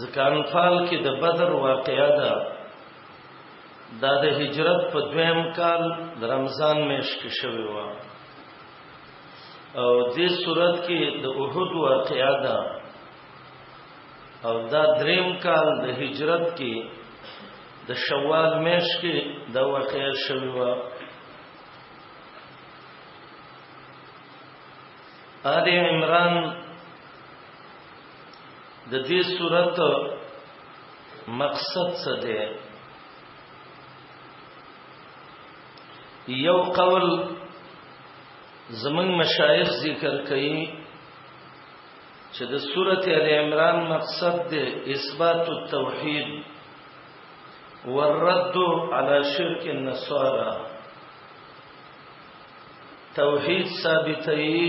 ځکه انفال کې د بدر واقعا ده دا د هجرت په دویم کال د رمضان میاشت کې شوی و او دې صورت کې د احد واقعا ده او دا دریم کال د هجرت کې د شوال میاشت کې د واقعا شوی و آل عمران د دې صورت مقصد څه دی یو قول زمون مشایخ ذکر کوي چې د سورته ال عمران مقصد دی اثبات التوحید والرد على شرك النصارى توحید ثابتوي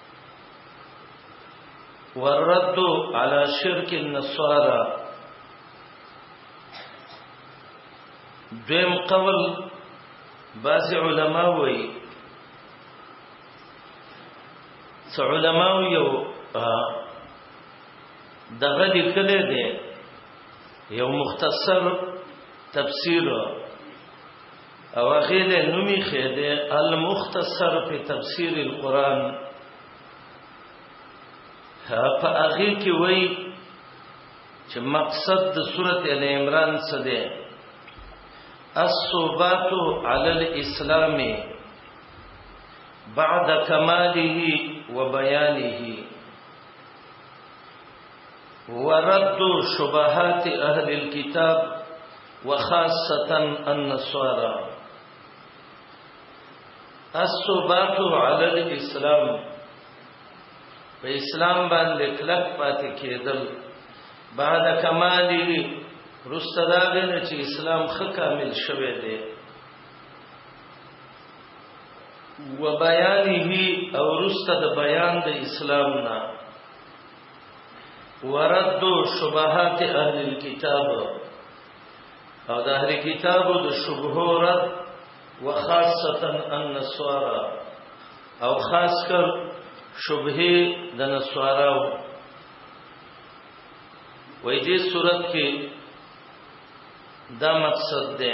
والرد على شرك النصارى دویم قول بعض علما وی څو علما یو دغه لیکل دي یو مختصر تفسیر او هغه له نومي خېده المختصر په تفسیر القرآن په هغه کې وایي چې مقصد د سورته ال عمران څه دی الصوبات علی الاسلام بعد کماله وبيانه ورد شبهات اهل الكتاب وخاصة النصارى الثبات على الاسلام په اسلام باندې کلک پاتې کېدل بعد کمالی رستدا دین چې اسلام خ کامل شوه دی و بیانه او رستد بیان د اسلام نه ورد شبهات اهل الكتاب او د اهل کتابو د شبهو رد وخاصتا النصارى او خاص کر شبهه د نصاراو وای دې صورت کې دا مقصد ده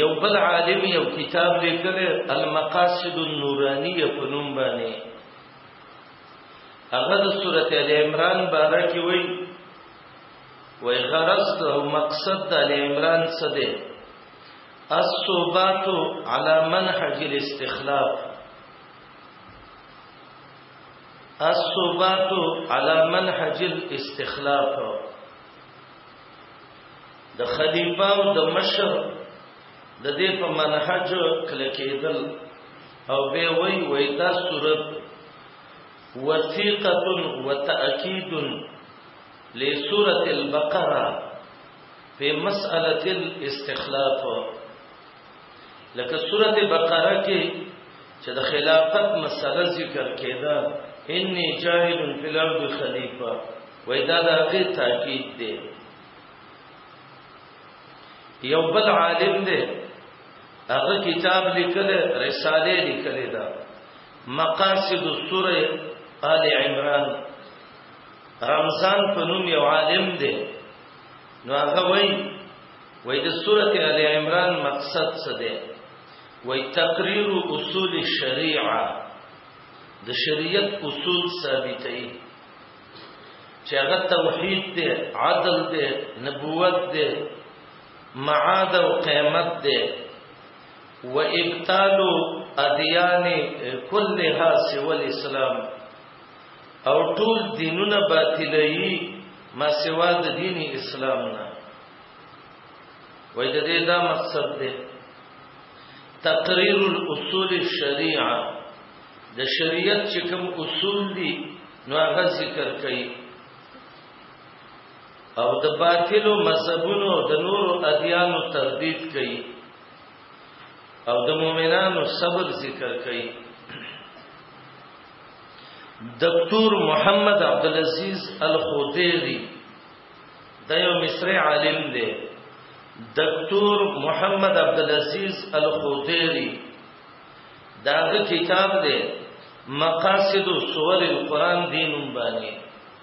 یو بل عالم یو کتاب لیکل المقاصد النورانیه په نوم باندې هغه د سورته ال عمران باره کې وایي وای غرض او مقصد د ال عمران څه دی الصوبات على منهج الاستخلاف الصوبات على منهج الاستخلاف د خلیفہ او د مشر د دې په منهج کلکېدل او به وی وی دا صورت وثیقه وتاکید لسوره البقره په مساله الاستخلاف لکه سوره بقره کې چې د خلافت مسله ذکر کېده انی جاهل فی الارض خلیفہ وای دا د هغه تاکید دی یو بل عالم دی هغه کتاب لیکل رساله لیکل دا مقاصد السوره آل عمران رمضان په نوم یو عالم دی نو هغه وای وای د سوره آل عمران مقصد څه دی وای تقریر اصول الشریعه د شریعت اصول ثابتې چې هغه توحید دی عدل دی نبوت دی معاد او قیامت دی و ابطال ادیان كلها سوى الاسلام او ټول دینونه باطلي ما سوا د دین اسلام نه وای د دې دا مقصد دی تقریر الاصول الشریعه د شریعت چې کوم اصول دي نو هغه ذکر کړي او د باطلو مذهبونو د نورو ادیانو تردید کوي او د مؤمنانو صبر ذکر کوي دکتور محمد عبد العزيز الخديري دا یو مصری عالم دی دکتور محمد عبد العزيز الخديري دا کتاب دی مقاصد سور القرآن دینم باندې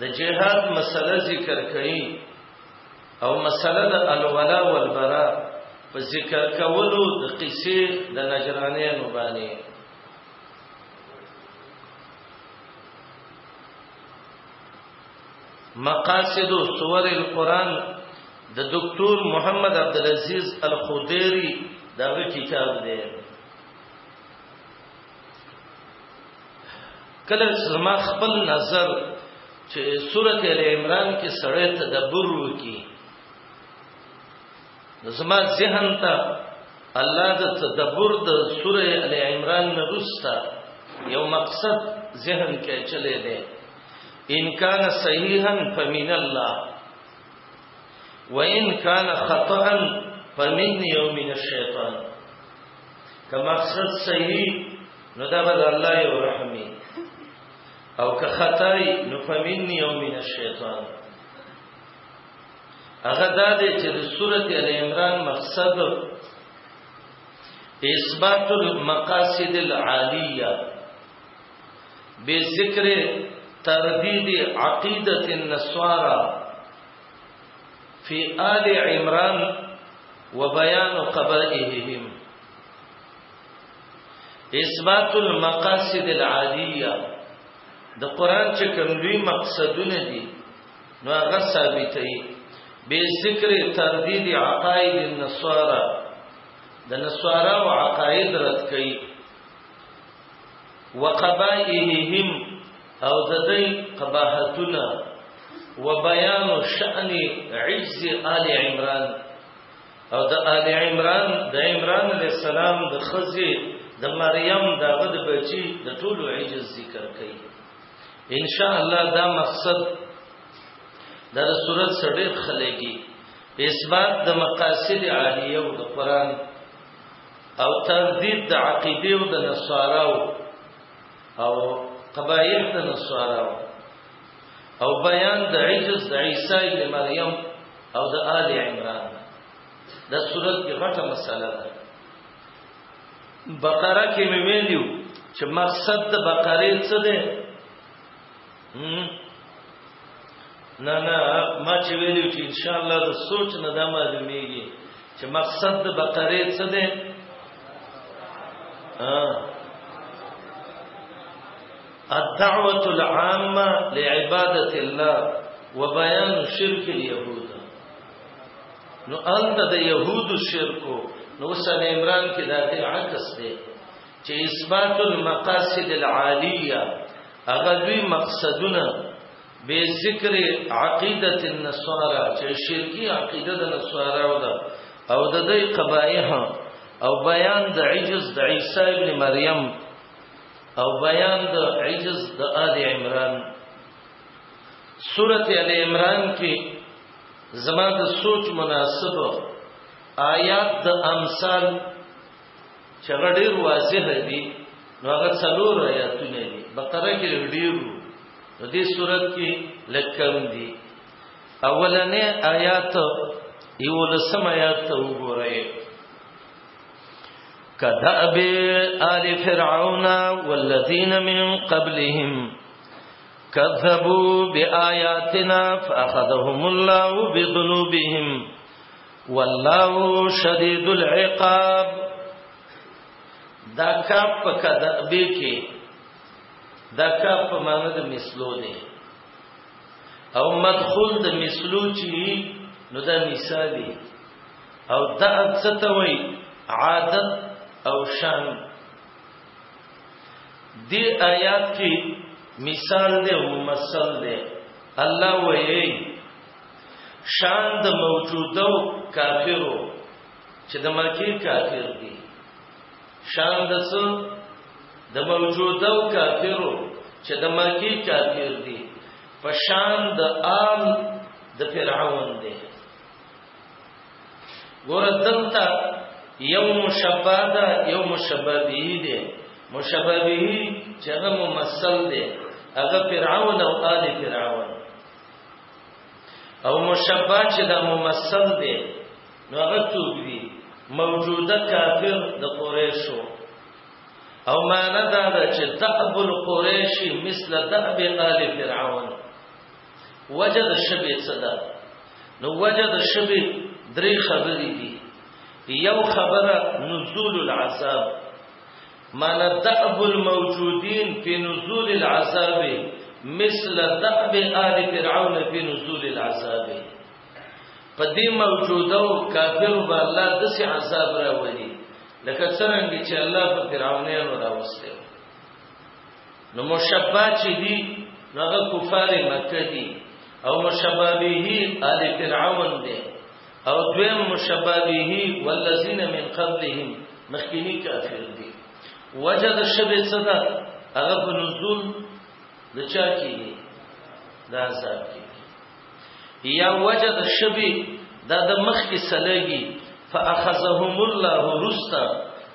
د جهاد مسله ذکر کړي او مسله د الولا والبراء په ذکر کولو د قصې د نجرانیانو باندې مقاصد سور القرآن د دکتور محمد عبد العزيز الخديري دا کتاب دی کله زما خپل نظر چې سورته ال عمران کې سړی تدبر وکي زما ذهن ته الله د تدبر د سوره ال عمران نه رستا یو مقصد ذهن کې چلے دی ان کان صحیحا فمن الله وان کان خطا فمن یوم الشیطان که مقصد صحیح نو دا به الله یو رحمي او که خطای نو فمنی او من الشیطان هغه دا دی چې د سورته ال عمران مقصد اثبات المقاصد العالیه به ذکر تردید عقیدت النصارى فی آل عمران وبیان قبائهم اثبات المقاصد العالیه د قران چې کوم لوی مقصدونه دي نو هغه ثابتې به ذکر تردید عقاید النصارى د نصارا او عقاید رد کړي وقبائهم او د دې قباحتونه وبيان شأن عجز آل عمران او د آل عمران د عمران علی السلام د خزي د مریم د غد بچي د ټول عجز ذکر کړي ان شاء الله دا مقصد د صورت سره خلګي اثبات د مقاصد عالیه او د قران او تردید د عقیده او د نصاراو او قبایح د نصارا او بیان د عجز د عیسی ابن مریم او د آل عمران دا صورت کې غټه مسله ده بقره کې مې ویلو چې مقصد د بقره څه ده نه نه ما چې ویلو چې ان شاء الله د سوچ نه دا معلومیږي چې مقصد د بقره څه دی الدعوه العامه لعباده الله وبيان شرك اليهود نو انت د يهود شرکو نو سن عمران کې دا عکس دی چې اثبات المقاصد العالیه هغه دوی مقصدونه به ذکر عقیده النصارى چې شرکی عقیده د نصارا او د او د دې قبایح او بیان د عجز د عیسی ابن مریم او بیان د عجز د آل عمران سورته ال عمران کې زما د سوچ مناسب آیات د امثال چې هغه ډېر واضح دي نو هغه څلور آیاتونه دي بقره کې ډېر نو دې صورت کې لکم دي اولنې آیات یو لسم آیات ته وګورئ كدأب آل فرعون والذين من قبلهم كذبوا بآياتنا فأخذهم الله بذنوبهم والله شدید العقاب دا کاپ په کده به کې دا کاپ په معنی د مثلو دی او مدخول د مثلو چی نو دا مثالی او دا ستوي عادت او شان دی آیات کې مثال دی او ممثل دی الله وایي شان د موجودو کافرو چې د مکی کافر دي شان د څو د موجودو کافرو چې د مکی کافر دي په شان د آل د فرعون دي ګور دلته یو مشبہ ده یو مشبہ به دي مشبہ به چې هغه ممثل دي هغه فرعون او آل فرعون او مشبہ چې دا ممثل دی نو هغه څوک دی موجوده کافر د قریشو او معنا دا ده چې دعب القریشی مثل دعب آل فرعون وجد شبه صدا نو وجد شبه درې خبرې دي یو خبره نزول العذاب معنی دأب الموجودین فی نزول العذاب مثل دأب آل فرعون فی نزول العذاب په دې موجوده او کافر به الله د سي عذاب راوړي لکه څنګه چې الله په فرعونانو راوسته نو مشبہ چې دي هغه کفار مکه دي او مشبہ به آل فرعون دي او دویم مشبه به والذین من قبلهم مخکینی کافر دی وجه د شبه صدا هغه په نزول د چا کې دا عذاب کې یا وجه د شبه دا د مخ کې سلګي فاخذهم الله رستا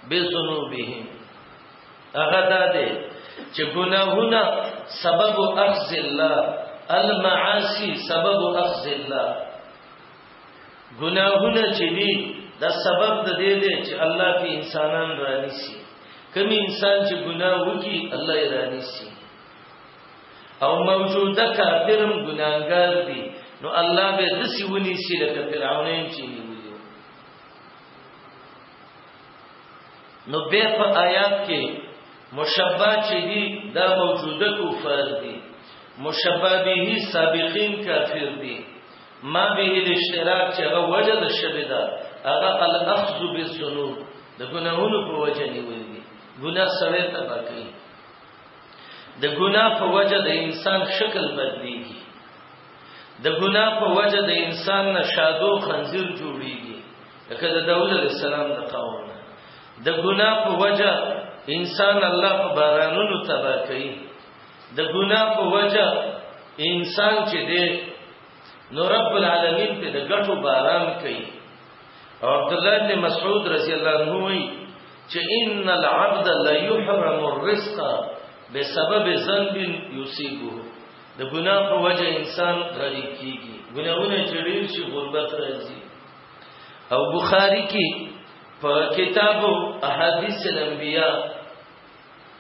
بذنوبهم هغه دا دی چې ګناهونه سبب اخذ الله المعاصي سبب اخذ الله ګناهونه چې دي دا سبب د دې دی چې الله په انسانان رانیسي کوم انسان چې ګناه وکي الله یې رانیسي او موجوده کافرم ګناګار دي نو الله به د سی ونی سی لکه فرعون چې نیولیو نو به په آیات کې مشبہ چې دي دا موجوده کفار دي مشبہ به سابقین کافر دي ما به الاشتراک چې هغه وجه د شبه ده هغه الاخذ بالذنوب د ګناهونو په وجه نیول دي ګناه سره تبا کوي د ګناه په وجه د انسان شکل بدليږي د ګناه په وجه د انسان نشادو خنزیر جوړيږي لکه د داوود علیه السلام د قوم د ګناه په وجه انسان الله په بارانونو تبا کوي د ګناه په وجه انسان چې دی نو رب العالمین په د غټو باران کوي او عبد الله بن مسعود رضی الله عنه وایي چې ان العبد لا يحرم الرزق بسبب ذنب يصيبه د ګناه په وجه انسان غریب کیږي ګناهونه چې ډیر شي غربت راځي او بخاری کې په کتابو احادیث الانبیاء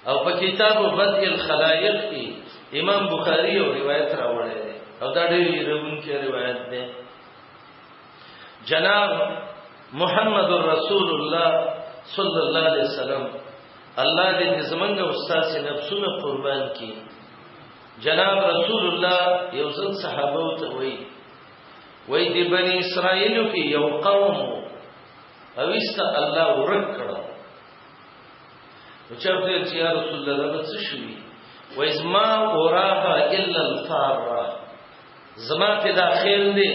او په کتاب بدء الخلائق کې امام بخاری یو روایت راوړی دی او دا ډېر یرونکي روایت دی جناب محمد رسول الله صلی الله علیه وسلم الله دې زمنګ او استاد نفسونه قربان کړي جناب رسول الله یو ځل صحابه ته وایي وای دی بنی اسرائیلو کې یو قوم او است الله ورک کړو نو چرته چې یا رسول الله دا څه شوی و از ما اوراها الا الفاره زما ته دا خیر دی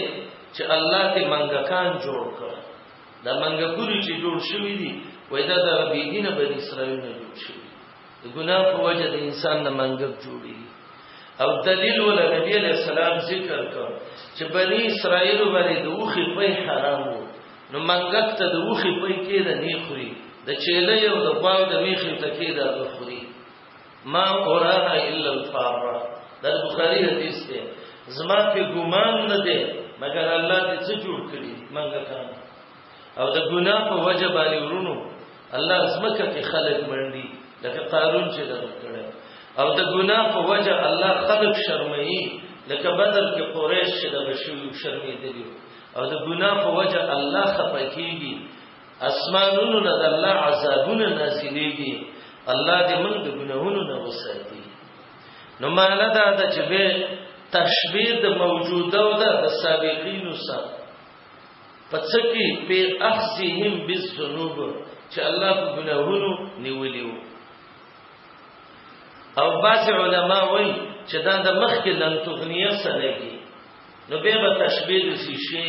چې الله ته منګکان جوړ کړ دا منګکوري چې جوړ شوی دی وای دا د ربی دینه بنی اسرائیل نه جوړ شوی د ګناه په وجه د انسان نه منګک جوړی او دلیل ول نبی علیہ السلام ذکر کړ چې بنی اسرائیل باندې دوخي په حرام وو نو منګک ته د وخي پي کې د نه خوري د چيله یو د باو د میخي ته کې د خوري ما اوراها الا الفاره د بخاری حدیث ته زما په ګمان نه ده مګر الله دې څه جوړ کړي منګه کان او د ګنا په وجه باندې ورونو الله زمکه کې خلق منډي لکه قارون چې درکړي او د ګنا په وجه الله خلق شرمایي لکه بدر کې قریش چې د بشو شرمې دي او د ګناه په وجه الله خپه کیږي اسمانونو نه د الله عذابونه نازلېږي الله دې موږ د ګناهونو نه وساتي نو معنا دا ده چې به تشبیه د موجوده او د سابقینو سره پڅکی په اخذهم بالذنوب چې الله په ګناهونو نیولیو او بعض علما وایي چې دا د مخکې لن تغنیه سره نو به به تشبیه د شي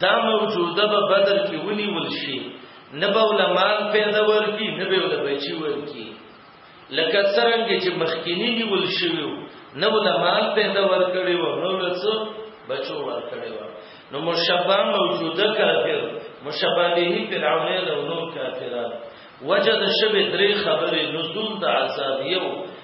دا موجوده به بدر کې ونی ول شي نه به علماء پیدا ورکی نه به ول بچي ورکی لکه څنګه چې مخکینی نیول شوی نه علماء پیدا ورکړي و نو لڅ بچو ورکړي و نو مشبہ موجوده کافر مشبہ به فرعون له نور کافرانو وجد شب درې خبرې نزول د عذاب یو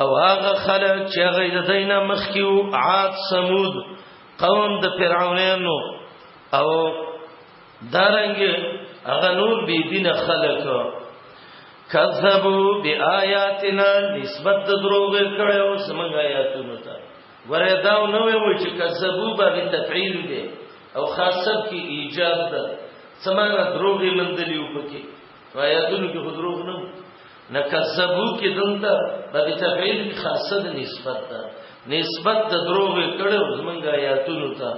او هغه خلک چې هغه د دینه مخکیو عاد سمود قوم د فرعونانو او دارنګ هغه نور بی دین خلک کذبوا بیااتنا نسبت دروغ کړو سمنګ آیاتونو ته ورې دا نو وی چې کذبوا باندې تفعیل دی او خاصه کی ایجاد ده سمانه دروغ مندلیو پکې آیاتونو کې دروغ نه نکذبو کې دلته د تفعیل خاصه د نسبت ده نسبت د دروغ کړو زمونږ آیاتونو ته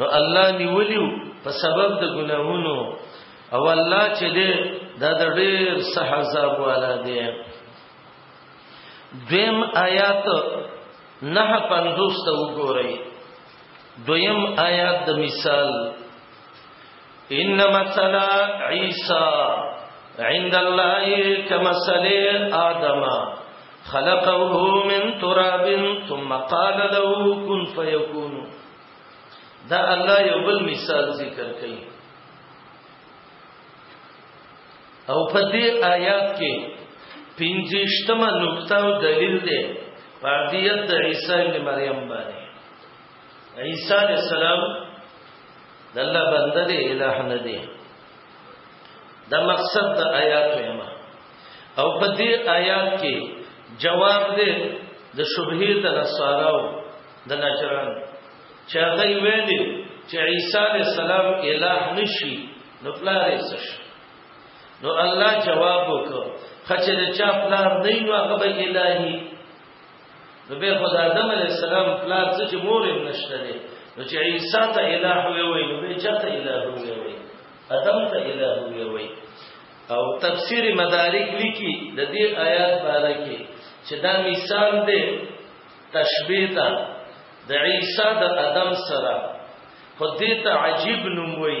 نو الله نیولیو په سبب د ګناهونو او الله چې دې دا د ډېر سحزاب والا دی دویم آیات نه پندوست وګورئ دویم آیات د مثال ان مثل عیسی عند الله كمثل آدم خلقه من تراب ثم قال له كن فيكون دا الله یو بل مثال ذکر کړي او په دې آیات کې پنځشتمه نقطه او دلیل دی پردیت د عیسی ابن مریم باندې عیسی علی السلام د الله بنده دی الہ نه دی دا مقصد د آیات یما او په دې آیات کې جواب دی د شبهه د نصاراو د نجران چې هغه ویلي چې عیسی علی السلام الہ نشي نو پلار یې شي نو الله جواب وکړ خچې د چا پلار نه نو هغه به الہي نو به خو د آدم علی السلام پلار څه چې مور یې نشته دی نو چې عیسی ته الہ وی وی نو به چاته الہ وی وی آدم ته الہ وی وی او تفسیر مدارک لیکي د دې آیات باره کې چې دا مثال دی تشبیه ده د عیسی د آدم سره خو دې ته عجیب نوم وی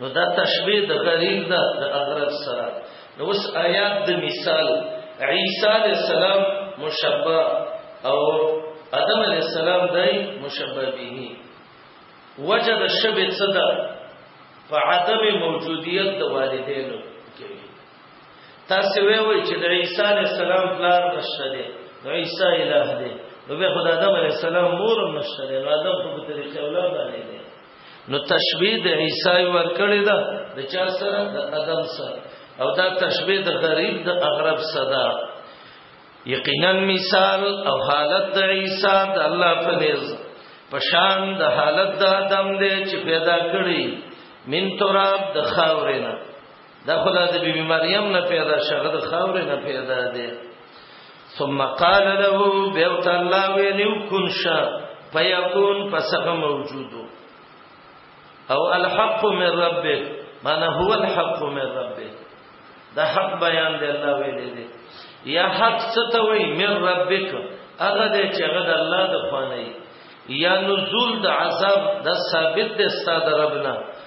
نو دا تشبیه د غریب ده د اغرب سره نو اوس آیات د مثال عیسی علیہ السلام مشبہ او ادم علیہ السلام دای مشبہ به وجه د شبه صدا په عدم موجودیت د والدینو کې تاسو وی وی چې د عیسی علیہ السلام پلار نشته دی نو عیسی الہ دی نو به خدای آدم علیہ السلام مور نشته دی نو آدم په طریقې اولاد نه دی نو تشبیه د عیسی ور کړی دا د چا سره د ادم سره او دا تشبیه د غریب د اغرب صدا یقینا مثال او حالت د عیسی د الله په نيز پشان د حالت د ادم دی چې پیدا کړی من تراب د خاورینه دا خدا د بیبي مریم نه پیدا شغه د خاورې نه پیدا دی ثم قال له بیوت الله ویلو کن شا فیکون فسغه موجودو او الحق من ربه معنی هو الحق من ربه دا حق بیان دی الله ویلې دی یا حق ستوي من ربک هغه دې چې هغه د الله د خوانه یا نزول د عذاب د ثابت د استاد ربنا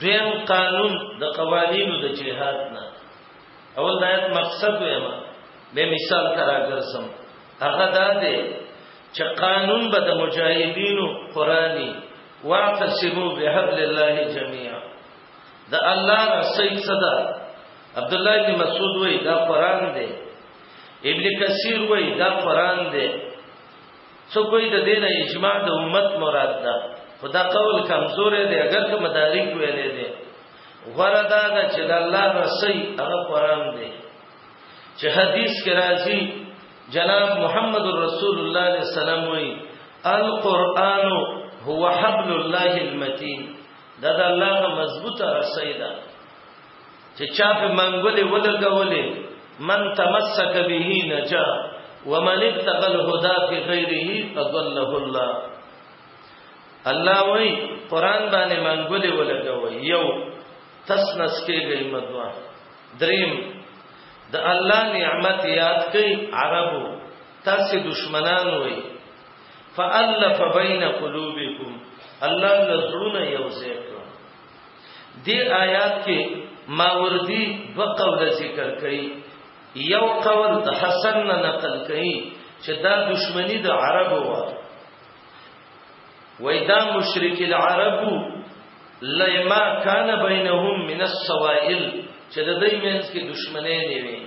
دیم قانون د قوانینو د جهاد نه اول دایت مقصد وایم به مثال ترا ګرځم هغه دا دی چې قانون به د مجاهدینو قرآنی واعتصموا بحبل الله جميعا د الله رسول صدا عبد الله بن مسعود وای دا قرآن دی ابن کثیر وای دا قرآن دی څوک وایي د دې نه اجماع د امت مراد ده خو دا قول کمزورې دی اگر که مدارک ویلې دی غره دا ده چې د الله رسي هغه قرآن دی چې حدیث کې راځي جناب محمد رسول الله علیه السلام وایي القرآن هو حبل الله المتين دا د الله مضبوطه رسي ده چې چا په منګولې ولګولې من تمسک به نجا ومن اتقى الهدى في غيره فضله الله الله وای قران باندې منګولې ولګوي یو تسنس کېږي مدوا دریم د الله نعمت یاد کړئ عربو تاسو دشمنان وای فالف بین قلوبکم الله لزړونه یو ځای دې آیات کې ماوردی دوه قول ذکر کړي یو قول د حسن نه نقل کړي چې دا دشمنی د عربو و وای دا مشرک العرب لما کان بینهم من السوائل چې د دې منځ کې دشمنی نه وي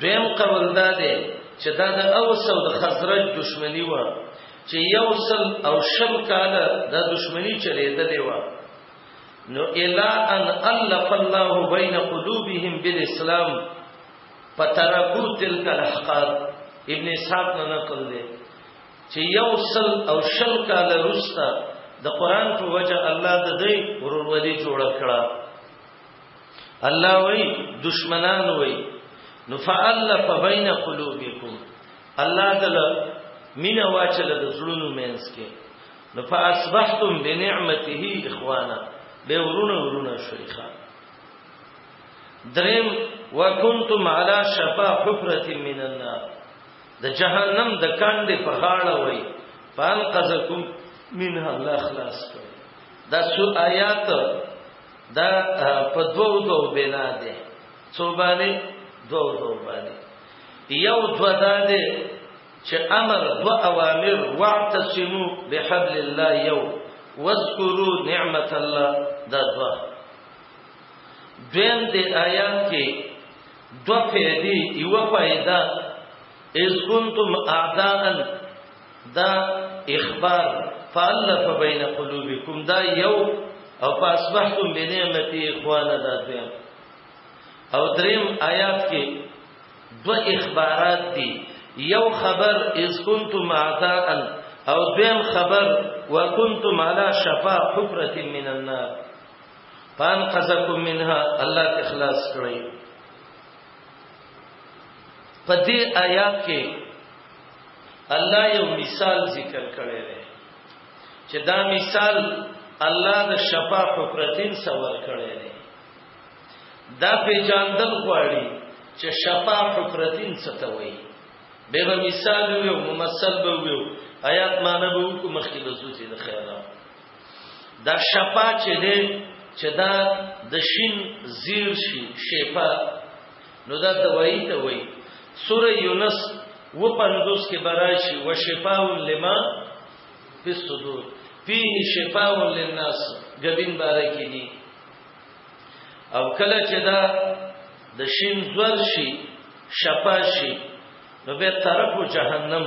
دویم قول دا دی چې دا د اوس او د خزرج دشمنی و چې یو سل او شل کال د دشمنی چلیدلې و نو الا ان الف الله بین قلوبهم بالاسلام فترکو تلک الحقات ابن اسحاق نه نقل دی چې یو سل او شل کال وروسته د قران په وجه الله د دې ورورولي جوړ کړه الله وای دشمنان وای نو فالف بین قلوبکم الله تعالی مینا واچل د زړونو مینس کې نو فاصبحتم بنعمته اخوانا به ورونه ورونه شیخا دریم وکنتم علی شفا حفرة من النار د جهنم د کاندې په غاړه وای فان قزکم منها الله خلاص کړ دا سو آیات دا په دوو دوو بنا ده څو باندې دوو دوو باندې یو دو دا ده چې امر دو اوامر واعتصموا بحبل الله یو واذكروا نعمت الله دا دو دویم دې آیات کې دو فائدې یو فائدہ اذ کنتم اعداء دا اخبار فالف بین قلوبکم دا یو او فاصبحتم بنعمتی اخوانا دا دویم او دریم آیات کې دو اخبارات دي یو خبر اذ کنتم اعداء او دویم خبر وکنتم علی شفا حفرة من النار فانقذکم منها الله اخلاص کړی په دې آیات کې الله یو مثال ذکر کړی دی چې دا مثال الله د شفا حکرتین سور کړی دی دا په جاندل غواړي چې شفا حکرتین څه ته وایي به به مثال وي او ممثل به وي آیات معنی به وکړو مخکې د سوچې د خیره دا شپا چې ده چې دا د شین زیر شي شپا نو دا دوايي ته وای سوره یونس و پندوس کې براشي و شفاء لما فی الصدور فيه شفاء للناس غبین باره کې دي او کله چې دا د شین زور شي شپا شي نو به طرف جهنم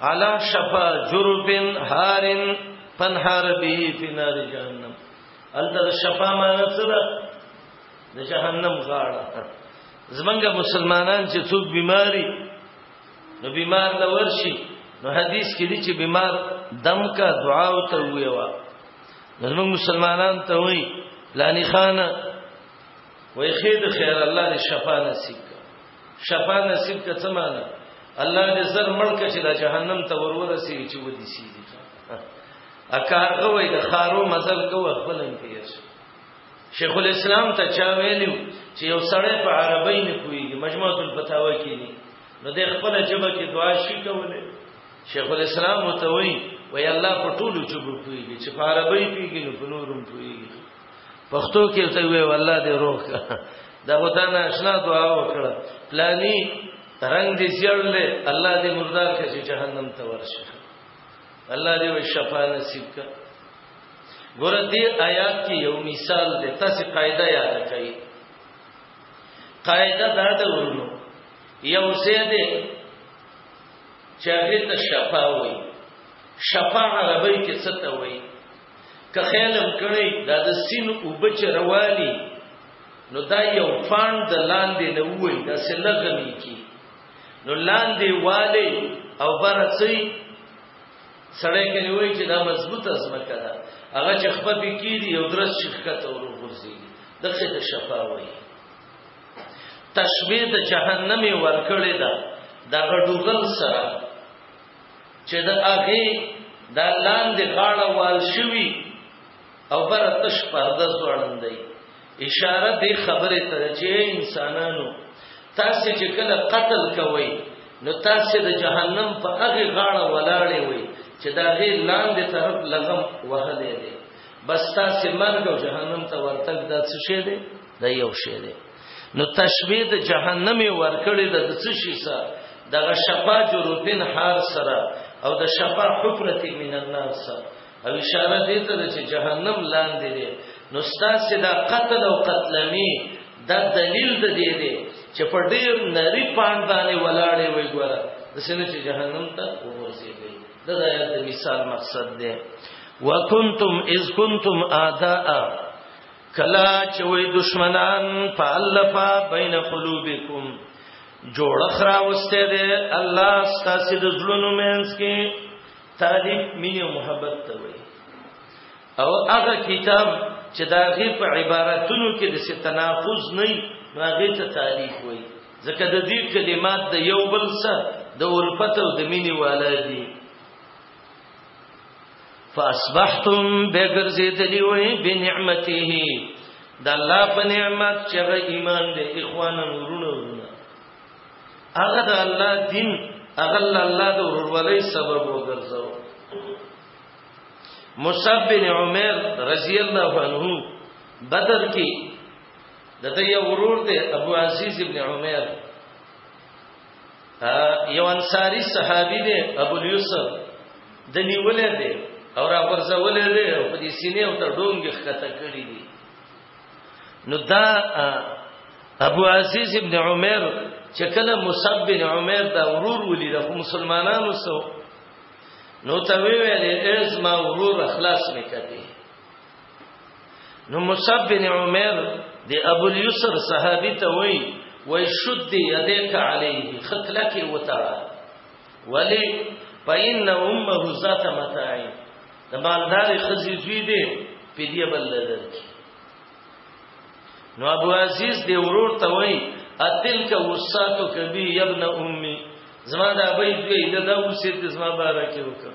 علا شفا جربن هارن فنهار به فی نار جهنم الته شفا معنی څه ده د جهنم غاړه زمونږ مسلمانان چې څوک بیماری نو بیمار لا ورشي نو حدیث کې دي چې بیمار دم کا دعا او ته ویوا زمونږ مسلمانان ته وایي لانی خان وای خیر خیر الله دې شفا نصیب شفا نصیب که څه معنا الله دې زر مړ کړي چې د جهنم ته ورورسي چې ودی سي دي اکار غوي د خارو مزل کوه خپل پیش شیخ الاسلام ته چا ویلو چې یو سړی په عربی نه کویږي مجموعه الفتاوا کې نه نو د خپل جبه کې دعا شي کوله شیخ الاسلام ته وی وی الله په ټولو جبه کویږي چې په عربی پیږي نو په نورم پیږي پښتو کې ته وی والله دې روح دا غوته ناشنا دعا وکړه پلاني رنگ دې زیړل الله دې مردار کړي چې جهنم ته ورشي الله دې وي شفا نصیب کړه ګور دې آیات کې یو مثال دې تاسو قاعده یاد کړئ قاعده دا ده ورونو یو څه دې چې هغه ته شفا وایي شفا عربی کې څه ته وایي که خیال هم کړی دا د سین او بچ رواني نو دا یو فان د لاندې نه وای دا څه لغمی کی نو لاندې والي او برڅي سړی کله وای چې دا مضبوطه ځمکه ده هغه چې خپل کی دی یو درس شرکت او روغورځي دغه د شفا وای تشبیه د جهنم ورکړې ده دا غډوغل سره چې د هغه د لاندې غاړه وال شوی او بر تش پرده ځوړندې اشاره دې خبره ته چې انسانانو تاسو چې کله قتل کوئ نو تاسو د جهنم په هغه غاړه ولاړې وئ چې دا غي لاندې طرف لغم وهلې دي بس تاسو مرګ او جهنم ته ورتګ د څه شي دي د یو شي دي نو تشبیه د جهنم ورکړی د څه شي سره دغه شفا جروبین حار سره او د شفا حفرت من النار سره او اشاره دې ته چې جهنم لاندې دی نو ستاسو دا قتل او قتلمی دا دلیل د دې دی چې په ډیر نری پاند باندې ولاړې وي ګوره د سینې چې جهنم ته ورسېږي دا د آیات مثال مقصد دی وکنتم اذ کنتم اعداء کلا چې وې دشمنان فالف بین قلوبکم جوړخ را وسته دې الله ستاسو د زړونو مینس کې تعریف مینه او محبت ته وې او هغه کتاب چې دا غي په عبارتونو کې د ستناقض نه نو هغه ته تعریف وې ځکه د دې کلمات د یو بل سره د الفت او د مینې والا دي فاصبحتم بغرزیدلی وی بنعمته د الله په نعمت چې غو ایمان دې اخوانا ورونو هغه د الله دین هغه الله د ورولې سبب وګرځاو مصعب بن عمر رضی الله عنه بدر کې د دې ورور دې ابو عزیز ابن عمر یو انصاری صحابي دی ابو یوسف د نیولې دی او را ورځولې دی او په دې سینې او ته ډونګ ښکته کړی دی نو دا ابو عزیز ابن عمر چې کله مصعب بن عمر دا ورور ولید خو مسلمانانو سو نو ته ویلې از ما ورور اخلاص میکته نو مصعب بن عمر د ابو اليسر صحابي ته وای وای شد يديك عليه خکلک وتاړه ولی پاین امه ذات متاعي د مالدار خزي زوی دی په دې بل لدر کی نو ابو عزیز دی ورور ته وای اتلک وصاتو کبي ابن امي زما د ابي دوی د دا وسیت زما بارکه وکړه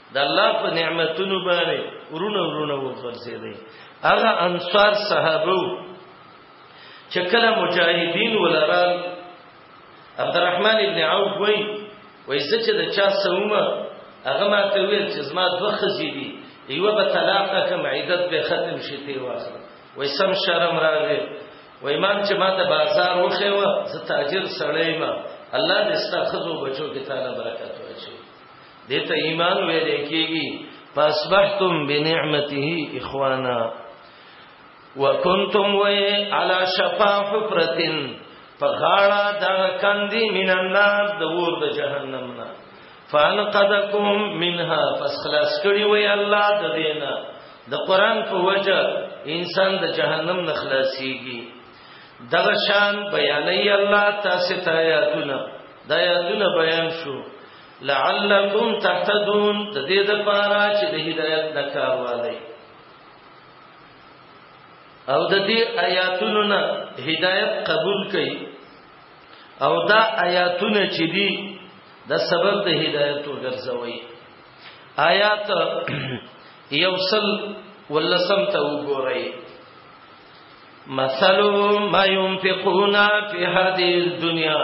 د الله په نعمتونو باندې ورونه ورونه وفرسېدې هغه انصار صحابه چې کله مجاهدین ولرال عبدالرحمن ابن عوف وای وای چې د چا سومه هغه ما ته ویل چې زما دوه خزې دي یو به طلاق کم عیدت به ختم شي تی واخله وای سم شرم راغی وای ما چې ما ته بازار وخه و زه تاجر سړی ما الله دې ستاسو بچو کې تعالی برکت دته ایمان ویل کیږي فاصبحتم بنعمته اخوانا وکنتم وی علی شفا حفرتن فغاړه دا کندی من النار د ور د جهنم نه فانقذکم منها فسخلاص کړي وی الله د دینه د قران په وجه انسان د جهنم نه خلاصيږي دغه شان بیانې الله تاسو ته آیاتونه د آیاتونه بیان شو لعلکم تهتدون د دې لپاره چې د هدایت نه کار والی او د دې آیاتونو نه هدایت قبول کړي او دا آیاتونه چې دي د سبب د هدایت وګرځوي آیات یوصل ولسم ته وګورئ مثل ما ينفقون في هذه الدنيا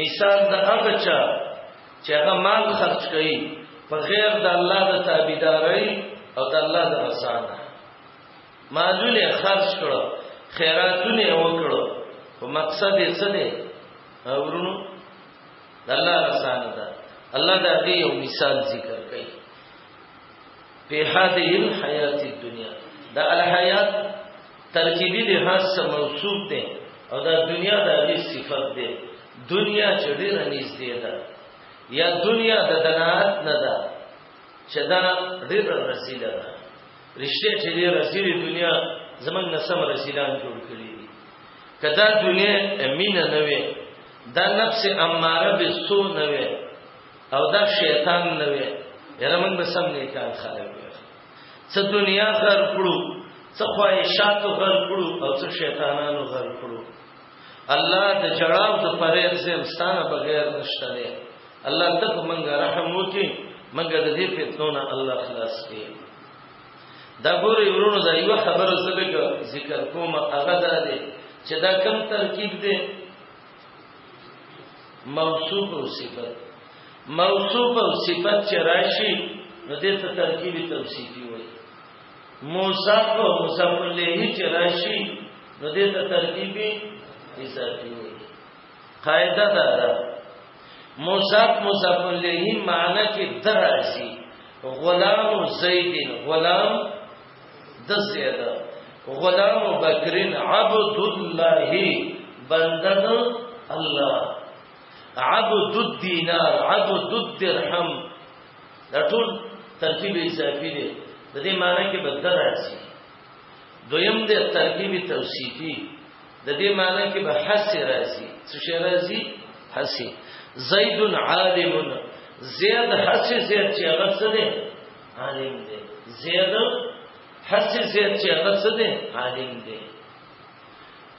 مثال د هغه چا چې هغه مال خرج کوي په غیر د الله د تابعداري او د الله د رضا نه مالونه خرج کړو خیراتونه وکړو په مقصد یې څه دی ورونو د الله رضا نه ده الله دا دې یو مثال ذکر کوي په هذه الحیات الدنیا دا الحیات ترکیبی لحاظ سره موصوف دی او دا دنیا د هغه صفت دی دنیا چې ډیره نږدې ده یا دنیا د دنات نه ده چې دا ډیره رسیده ده رشته چې ډیره رسیده دنیا زمنګ نه سم رسیدان جوړ کړی دي کدا دنیا امینه نه وي دا نفس اماره به سو نه وي او دا شیطان نه وي یره موږ به سم نه کار خلک څه دنیا غر کړو څه خواهشاتو غر کړو او څه شیطانانو غر کړو الله د جړاو د فرید زم ستانه بغیر نشته دی الله ته منګه رحم وکي منګه د دې فتنونه الله خلاص کړي دا ګورې ورونو دا یو خبره سره ذکر کوم هغه ده چې دا کم ترکیب دی موصوف او صفت موصوف او صفت چې راشي نو دې ته ترکیب توصیفي وایي موصف او مصف له چې راشي نو دې ته ترکیب اضافي وایي قاعده دا ده موصف مصف له معنی کې دراسي غلام زید غلام دسیدا غلام بکر عبد الله بندد الله عبد الدینار عبد الدرهم دا ټول ترکیب اضافي دی د دې معنی کې بدل راځي دویم د ترکیب توصیفي د دې معنی کې به حس راځي څه شي راځي حس زید عالم زید حس زید چې هغه څه دی عالم دی زید هڅه زید چې هغه څه دی عالم دی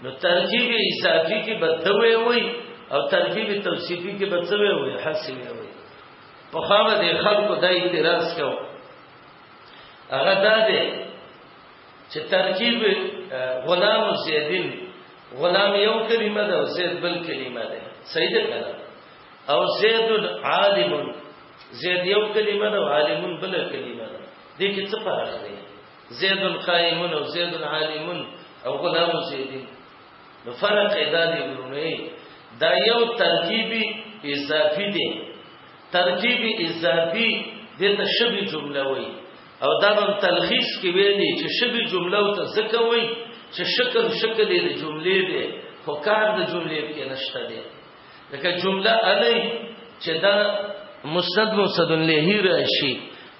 نو ترکیب اضافي کې بدوي وي او ترکیب توصیفي کې بدوي وي هڅه وي په خامه دي خلکو د اعتراض کو هغه دا دی چې ترکیب غلام زیدین غلام یو کلمه ده او زید بل کلمه ده صحیح ده او زید عالم زید یو کلمه ده او عالمون بل کلمه ده دې کې څه فرق دی زید قائمون او زید عالمون او غلام زیدین نو فرق ادا دی ورونه دا یو ترکیبی اضافي دی ترکیبی اضافي د ته شبي جمله وای او دا هم تلخیص کې ویلي چې شبي جمله او ته ځکه وای چې شکل شکل د جملې دی خو کار د جملې کې نشته دی لکه جمله علی چې دا مسند مسند له راشي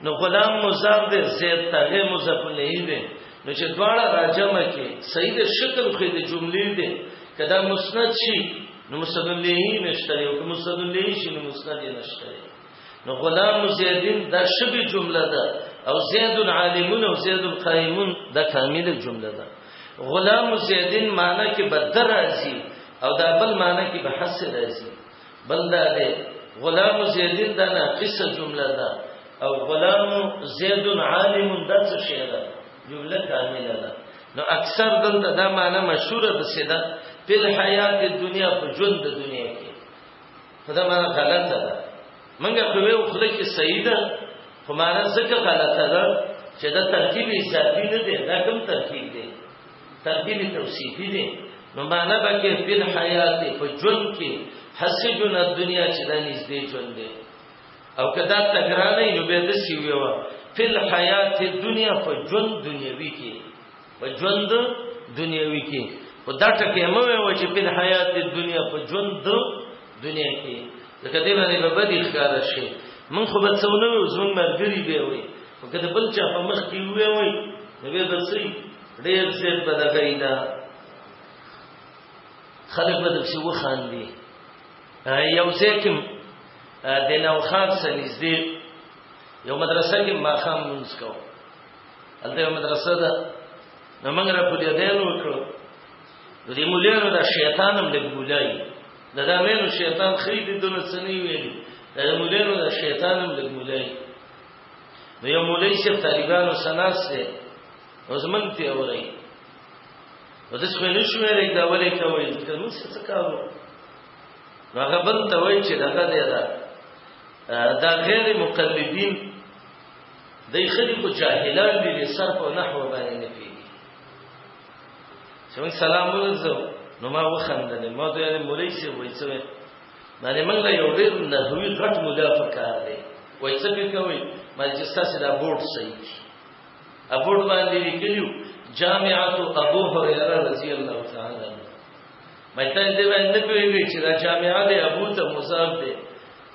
نو غلام مضاف دې زید ته مضاف له وي نو چې دواړه راجم کې صحیح د شکل خو د جملې دې کدا مسند شي نو مسند له نشته او مسند له شي نو مسند نشته نو غلام زیدین دا شبی جمله ده او زید العالمون او زید القائمون دا کامل جمله ده غلام زیدین معنی کې بدر راځي او دا بل معنی کې به حس راځي بل دا ده غلام زیدین دا ناقصه جمله ده او غلام زید عالم دا څه شی ده جمله کامله ده نو اکثر دلته دا معنی مشهور ده سیده په حیات دنیا په ژوند دنیا خو دا معنا غلطه ده منګه خو یو خله کې صحیح ده خو معنا ځکه غلطه ده چې دا ترکیب اضافي نه دی دا کوم ترکیب دی ترکیب توصیفي دی نو معنا به کې فل حیات په ژوند کې حسې ژوند د دنیا چې د نږدې ژوند دی او کدا تګرانه نو به د سیویو فل حیات دنیا په ژوند دنیوي کې په ژوند دنیوي کې په دا ټکه مو وي چې په حیات دنیا په ژوند دنیا کې لکه دې باندې به بدی ښکار شي من خو به څونه وي زمون مرګري به وي او کله بل چا په مخ کې وي وي نو به دسي ډېر زیات بدګی دا خلک به دسي وخاندي یو ځکه د نوخان سنځدي یو مدرسه کې ماخام منځ کوو هلته یو مدرسه ده نو موږ را پولیو دین وکړو د دې مولیانو د شیطان هم لږ بولای د دا مینو شیطان خې دې دونه سنې ویلي د مولیانو د شیطان هم لږ بولای نو یو مولای چې طالبانو سناس دی او زمنګ ته اوري او د څه نه شوې لري دا ولې کوي ته نو څه کارو هغه بنت وای چې دغه دی دا دا غیر مقلدین دی خلی کو جاهلان دی له صرف او نحو باندې نه پیږي څنګه سلام ورزو نو ما وخندل ما ته یې مولای سی وای څه باندې موږ له یو ډیر نحوی غټ مولا فکر دی وای څه به کوي ما چې تاسو دا بورډ صحیح کی ا بورډ باندې لیکلو جامعه ابو هريره رضی الله تعالی عنہ مې ته دې باندې نه پیږي چې دا جامعه دی ابو ته مصاب دی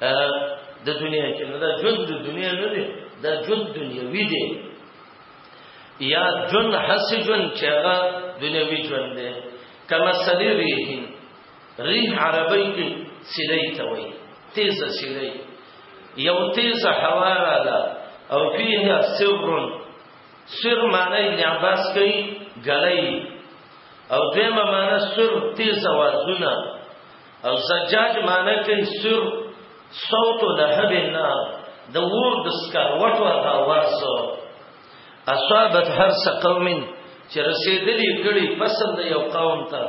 د دنیا کې نه دا ژوند د دنیا نه دی دا ژوند دنیوي دی یا جن حس جن چې هغه دنیوي ژوند دی کما سلی ریحین ریح عربی کې سلی ته وایي تیز سلی یو تیز هوا رااله او فيها سر سر معنی ابن عباس کوي غلای او دیمه معنی سر تیز وازونه او زجاج معنی کوي سر صوت لهب النار د ور د سکروټ ور د आवाज اصابت هر قوم چې رسیدلی کړي فصل د یو قوم ته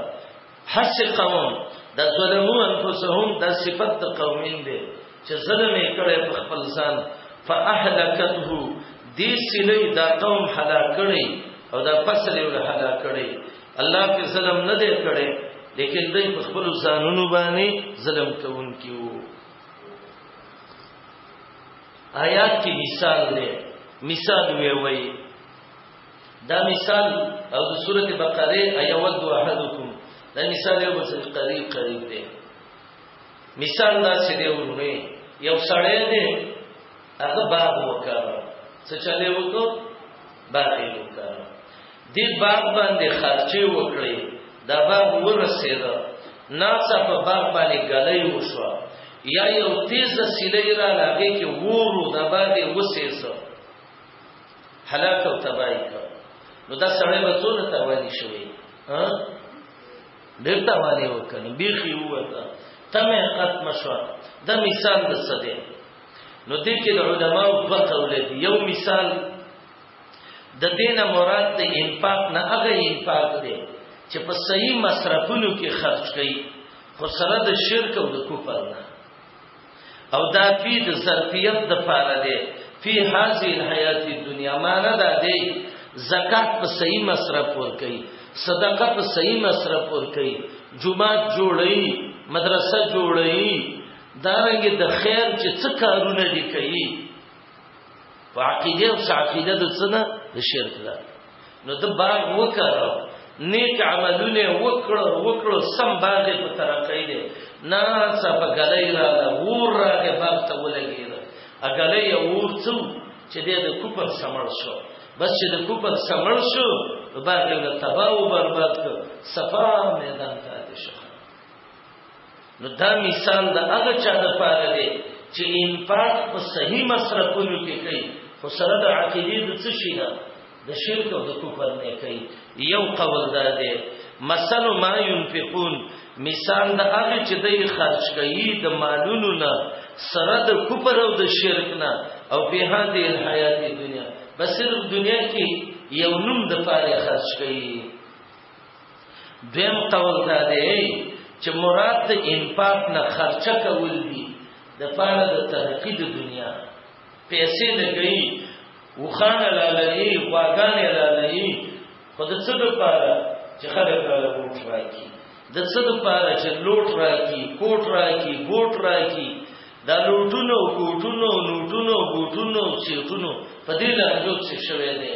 هر قوم د ظلمو انفسهم د صفت د قومین دي چې ظلم یې کړي په خپل ځان فاهلكته دې سلی دا قوم هلاک کړي او دا فصل یې هلاک کړي الله په ظلم نه دی کړی لیکن دوی په خپل ځانونو باندې ظلم کوونکي وو آیات کې مثال دی مثال وی وی دا مثال او د سورته بقره ایود احدکم دا مثال یو بل قریب قریب دی مثال دا چې دی ورونه یو سړی دی هغه باغ وکړ څه چلے وکړ باغ یې وکړ دې باغ باندې خرچې وکړې دا باغ ورسېده ناڅه په باغ باندې غلې وشو یا یو تیز سیلې را لاګې کې وورو دا باندې وسېسو هلاک او تباہی کړ نو دا سړی به څونه تاواني شوی ها ډېر تاواني وکړ بیخي وته تمه ختم شو دا مثال د څه دی نو دې کې د علماو دوه قول دي یو مثال د دین مراد د انفاق نه هغه انفاق دی چې په صحیح مصرفونو کې خرج کړي خو سره د شرک او د کفر نه او دا فی د ظرفیت د پاره دی فی هذه الحیات الدنیا معنا دا دی زکات په صحیح مصرف ور کوي صدقه په صحیح مصرف ور کوي جمعه جوړي مدرسه جوړي دارنګ د خیر چې څه کارونه دي کوي عقیده او عقیده د څه نه د شرک ده نو د باغ وکړو نیک عملونه وکړو وکړو سم باغ په ترقې دي نه څه په غلې را ور راغه باغ ته ولګي اګلې ور څو چې د کوپر سمړ شو بس چې د کوپر سمړ شو نو باغ له تباہ او برباد کړ صفا میدان ته شو نو دا مثال د هغه چا د پاره دی چې انفاق په صحیح مصرفونو کې کوي خو سره د عقیدې د څه شي نه د شرک او د کفر نه کوي یو قول دا دی مثل ما ينفقون مثال د هغه چې دوی خرج کوي د مالونو نه سره د کفر او د شرک نه او په هدي حیات دنیا بس صرف دنیا کې یو نوم د پاره خرج کوي دیم قول دا دی چې مراد د انفاق نه خرچه کول دي د پاره د ترقی د دنیا پیسې لګي وخان لالي واغان لالي خود څه د پاره چې خلک را لوټ راکی د څه د پاره چې لوټ راکی کوټ راکی بوټ راکی دا لوټونو کوټونو لوټونو بوټونو سیټونو په دې لانجو څه شوه دی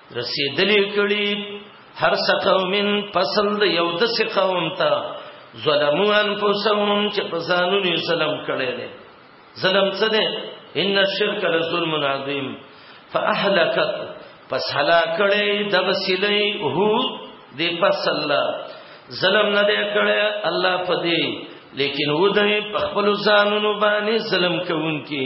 رسیدلی کړي هر څه قومین پسند یو د څه قوم ته ظلمو انفسهم چې په ځانونو ظلم کړي دي ظلم څه دی ان الشرک لظلم عظیم فاهلكت پس هلاک کړي د وسیلې هو دی پس الله ظلم نه دی کړي الله په دې لیکن و دې په خپل ځانونو باندې ظلم کوونکی